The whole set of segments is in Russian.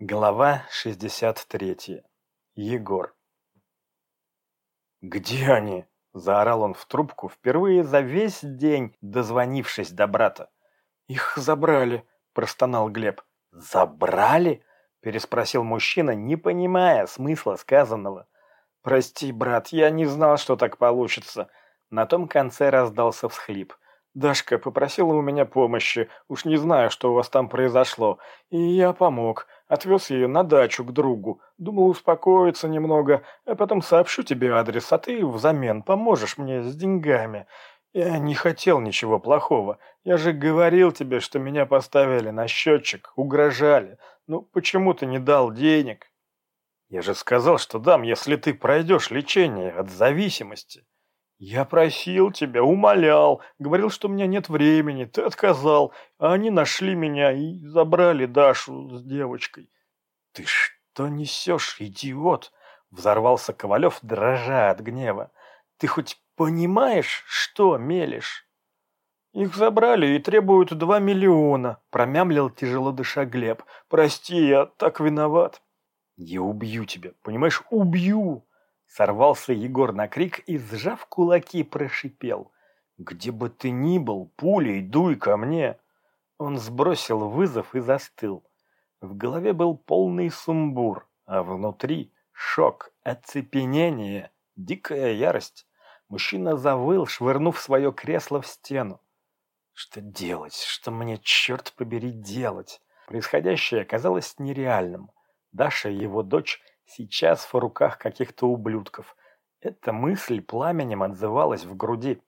Глава 63. Егор. «Где они?» – заорал он в трубку впервые за весь день, дозвонившись до брата. «Их забрали», – простонал Глеб. «Забрали?» – переспросил мужчина, не понимая смысла сказанного. «Прости, брат, я не знал, что так получится». На том конце раздался всхлип – Дашка попросила у меня помощи, уж не знаю, что у вас там произошло, и я помог. Отвез ее на дачу к другу. Думал успокоиться немного, а потом сообщу тебе адрес, а ты взамен поможешь мне с деньгами. Я не хотел ничего плохого. Я же говорил тебе, что меня поставили на счетчик, угрожали. Ну, почему ты не дал денег? Я же сказал, что дам, если ты пройдешь лечение от зависимости. «Я просил тебя, умолял, говорил, что у меня нет времени, ты отказал, а они нашли меня и забрали Дашу с девочкой». «Ты что несешь, идиот?» – взорвался Ковалев, дрожа от гнева. «Ты хоть понимаешь, что мелешь?» «Их забрали и требуют два миллиона», – промямлил тяжело дыша Глеб. «Прости, я так виноват». «Я убью тебя, понимаешь, убью!» Сорвался Егор на крик и, сжав кулаки, прошипел. «Где бы ты ни был, пулей дуй ко мне!» Он сбросил вызов и застыл. В голове был полный сумбур, а внутри шок, оцепенение, дикая ярость. Мужчина завыл, швырнув свое кресло в стену. Что делать? Что мне, черт побери, делать? Происходящее казалось нереальным. Даша, его дочь, Сейчас в руках каких-то ублюдков. Эта мысль пламенем отзывалась в груди.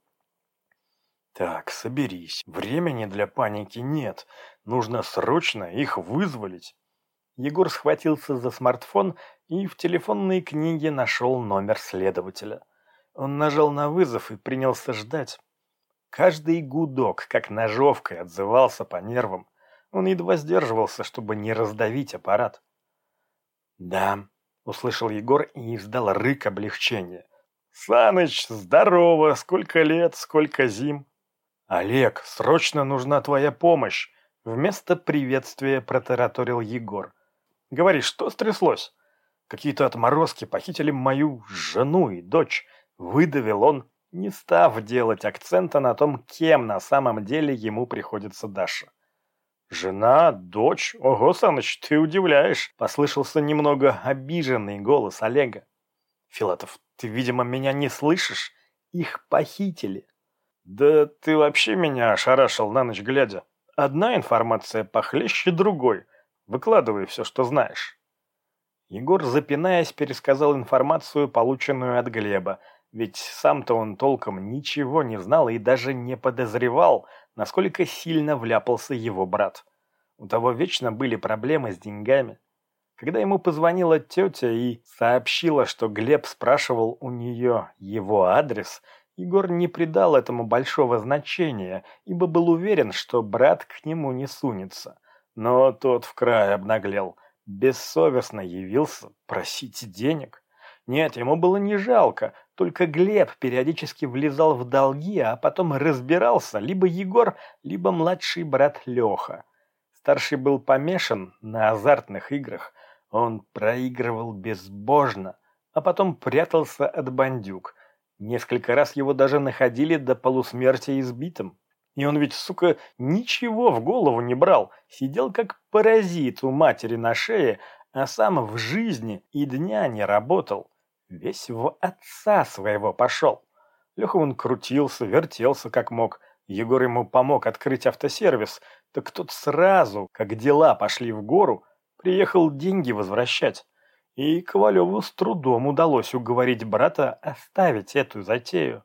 Так, соберись. Времени для паники нет. Нужно срочно их вызволить. Егор схватился за смартфон и в телефонной книге нашел номер следователя. Он нажал на вызов и принялся ждать. Каждый гудок, как ножовкой, отзывался по нервам. Он едва сдерживался, чтобы не раздавить аппарат. «Да, Услышал Егор и издал рык облегчения. «Саныч, здорово! Сколько лет, сколько зим!» «Олег, срочно нужна твоя помощь!» Вместо приветствия протараторил Егор. «Говори, что стряслось?» «Какие-то отморозки похитили мою жену и дочь», — выдавил он, не став делать акцента на том, кем на самом деле ему приходится Даша. «Жена, дочь? Ого, Саныч, ты удивляешь!» Послышался немного обиженный голос Олега. «Филатов, ты, видимо, меня не слышишь? Их похитили!» «Да ты вообще меня ошарашил на ночь глядя. Одна информация похлеще другой. Выкладывай все, что знаешь». Егор, запинаясь, пересказал информацию, полученную от Глеба, ведь сам-то он толком ничего не знал и даже не подозревал, насколько сильно вляпался его брат. У того вечно были проблемы с деньгами. Когда ему позвонила тетя и сообщила, что Глеб спрашивал у нее его адрес, Егор не придал этому большого значения, ибо был уверен, что брат к нему не сунется. Но тот в край обнаглел, бессовестно явился просить денег. Нет, ему было не жалко, только Глеб периодически влезал в долги, а потом разбирался либо Егор, либо младший брат Леха. Старший был помешан на азартных играх, он проигрывал безбожно, а потом прятался от бандюк. Несколько раз его даже находили до полусмерти избитым. И он ведь, сука, ничего в голову не брал, сидел как паразит у матери на шее, а сам в жизни и дня не работал. Весь в отца своего пошел. Леха он крутился, вертелся как мог. Егор ему помог открыть автосервис, так тот сразу, как дела пошли в гору, приехал деньги возвращать. И Ковалеву с трудом удалось уговорить брата оставить эту затею.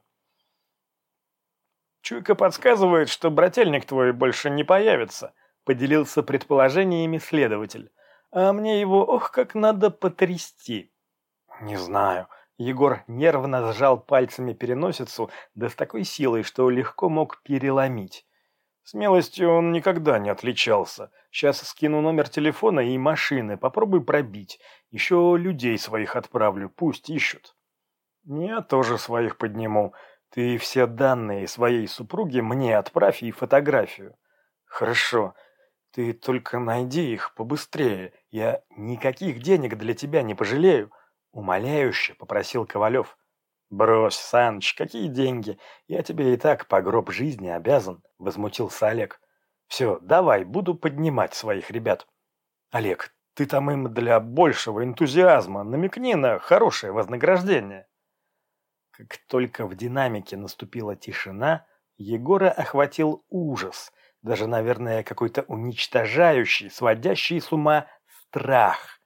«Чуйка подсказывает, что брательник твой больше не появится», — поделился предположениями следователь. «А мне его, ох, как надо потрясти». «Не знаю». Егор нервно сжал пальцами переносицу, да с такой силой, что легко мог переломить. Смелостью он никогда не отличался. Сейчас скину номер телефона и машины, попробуй пробить. Еще людей своих отправлю, пусть ищут. Я тоже своих подниму. Ты все данные своей супруги мне отправь и фотографию. Хорошо. Ты только найди их побыстрее. Я никаких денег для тебя не пожалею. Умоляюще попросил Ковалев. «Брось, Саныч, какие деньги? Я тебе и так по гроб жизни обязан», — возмутился Олег. «Все, давай, буду поднимать своих ребят». «Олег, ты там им для большего энтузиазма намекни на хорошее вознаграждение». Как только в динамике наступила тишина, Егора охватил ужас, даже, наверное, какой-то уничтожающий, сводящий с ума страх.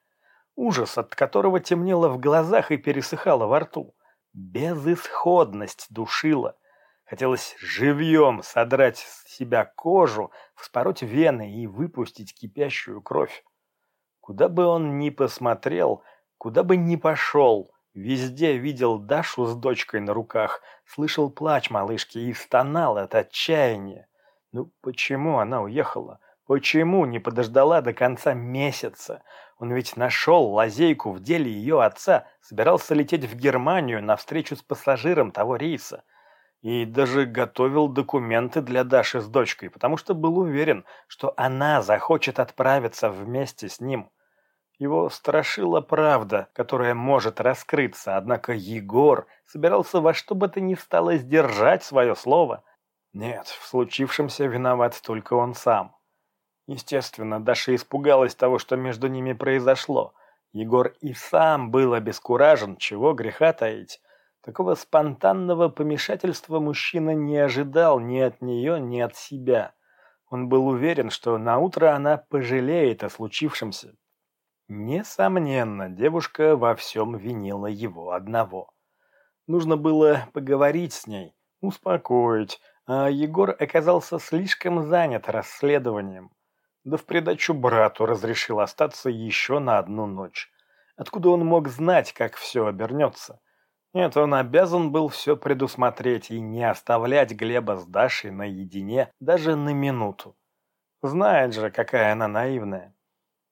Ужас, от которого темнело в глазах и пересыхало во рту. Безысходность душила. Хотелось живьем содрать с себя кожу, вспороть вены и выпустить кипящую кровь. Куда бы он ни посмотрел, куда бы ни пошел, везде видел Дашу с дочкой на руках, слышал плач малышки и стонал от отчаяния. Ну почему она уехала? Почему не подождала до конца месяца? Он ведь нашел лазейку в деле ее отца, собирался лететь в Германию на встречу с пассажиром того рейса. И даже готовил документы для Даши с дочкой, потому что был уверен, что она захочет отправиться вместе с ним. Его страшила правда, которая может раскрыться, однако Егор собирался во что бы то ни стало сдержать свое слово. Нет, в случившемся виноват только он сам. Естественно, Даша испугалась того, что между ними произошло. Егор и сам был обескуражен, чего греха таить. Такого спонтанного помешательства мужчина не ожидал ни от нее, ни от себя. Он был уверен, что на утро она пожалеет о случившемся. Несомненно, девушка во всем винила его одного. Нужно было поговорить с ней, успокоить, а Егор оказался слишком занят расследованием. Да в придачу брату разрешил остаться еще на одну ночь. Откуда он мог знать, как все обернется? Нет, он обязан был все предусмотреть и не оставлять Глеба с Дашей наедине даже на минуту. Знает же, какая она наивная.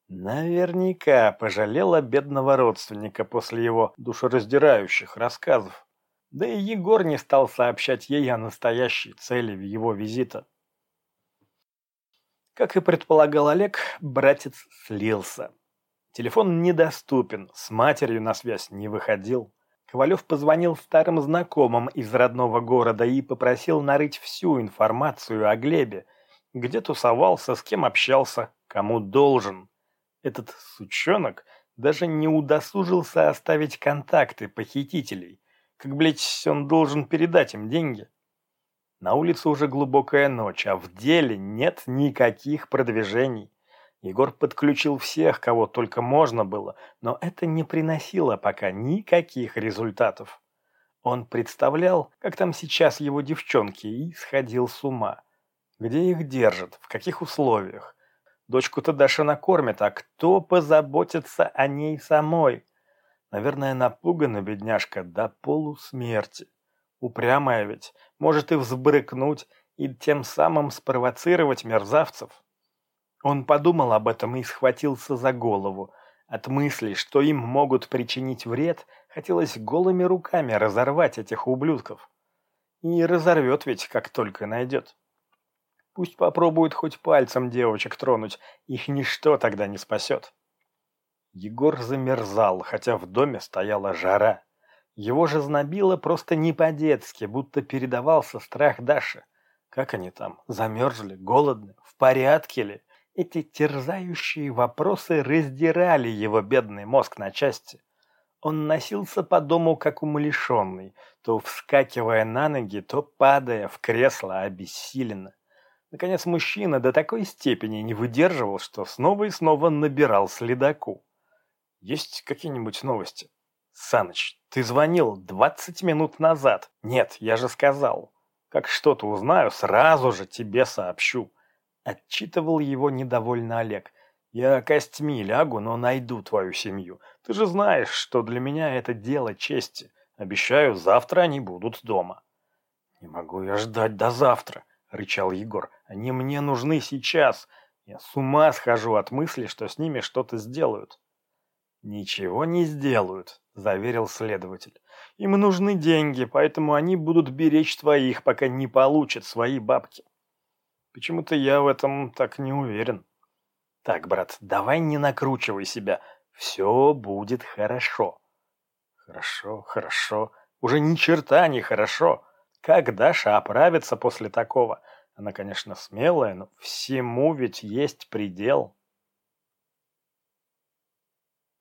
Наверняка пожалела бедного родственника после его душераздирающих рассказов. Да и Егор не стал сообщать ей о настоящей цели его визита. Как и предполагал Олег, братец слился. Телефон недоступен, с матерью на связь не выходил. Ковалев позвонил старым знакомым из родного города и попросил нарыть всю информацию о Глебе, где тусовался, с кем общался, кому должен. Этот сучонок даже не удосужился оставить контакты похитителей. Как, блядь, он должен передать им деньги? На улице уже глубокая ночь, а в деле нет никаких продвижений. Егор подключил всех, кого только можно было, но это не приносило пока никаких результатов. Он представлял, как там сейчас его девчонки, и сходил с ума. Где их держат, в каких условиях? Дочку-то Даша накормит, а кто позаботится о ней самой? Наверное, напугана бедняжка до полусмерти. Упрямая ведь, может и взбрыкнуть, и тем самым спровоцировать мерзавцев. Он подумал об этом и схватился за голову. От мысли, что им могут причинить вред, хотелось голыми руками разорвать этих ублюдков. И разорвет ведь, как только найдет. Пусть попробует хоть пальцем девочек тронуть, их ничто тогда не спасет. Егор замерзал, хотя в доме стояла жара. Его же знобило просто не по-детски, будто передавался страх Даши. Как они там? Замерзли? Голодны? В порядке ли? Эти терзающие вопросы раздирали его бедный мозг на части. Он носился по дому как умалишенный, то вскакивая на ноги, то падая в кресло обессиленно. Наконец мужчина до такой степени не выдерживал, что снова и снова набирал следаку. «Есть какие-нибудь новости?» «Саныч, ты звонил двадцать минут назад. Нет, я же сказал. Как что-то узнаю, сразу же тебе сообщу». Отчитывал его недовольно Олег. «Я костьми лягу, но найду твою семью. Ты же знаешь, что для меня это дело чести. Обещаю, завтра они будут дома». «Не могу я ждать до завтра», — рычал Егор. «Они мне нужны сейчас. Я с ума схожу от мысли, что с ними что-то сделают». «Ничего не сделают», – заверил следователь. «Им нужны деньги, поэтому они будут беречь твоих, пока не получат свои бабки». «Почему-то я в этом так не уверен». Так, брат, давай не накручивай себя. Все будет хорошо. Хорошо, хорошо. Уже ни черта не хорошо. Как Даша оправится после такого? Она, конечно, смелая, но всему ведь есть предел.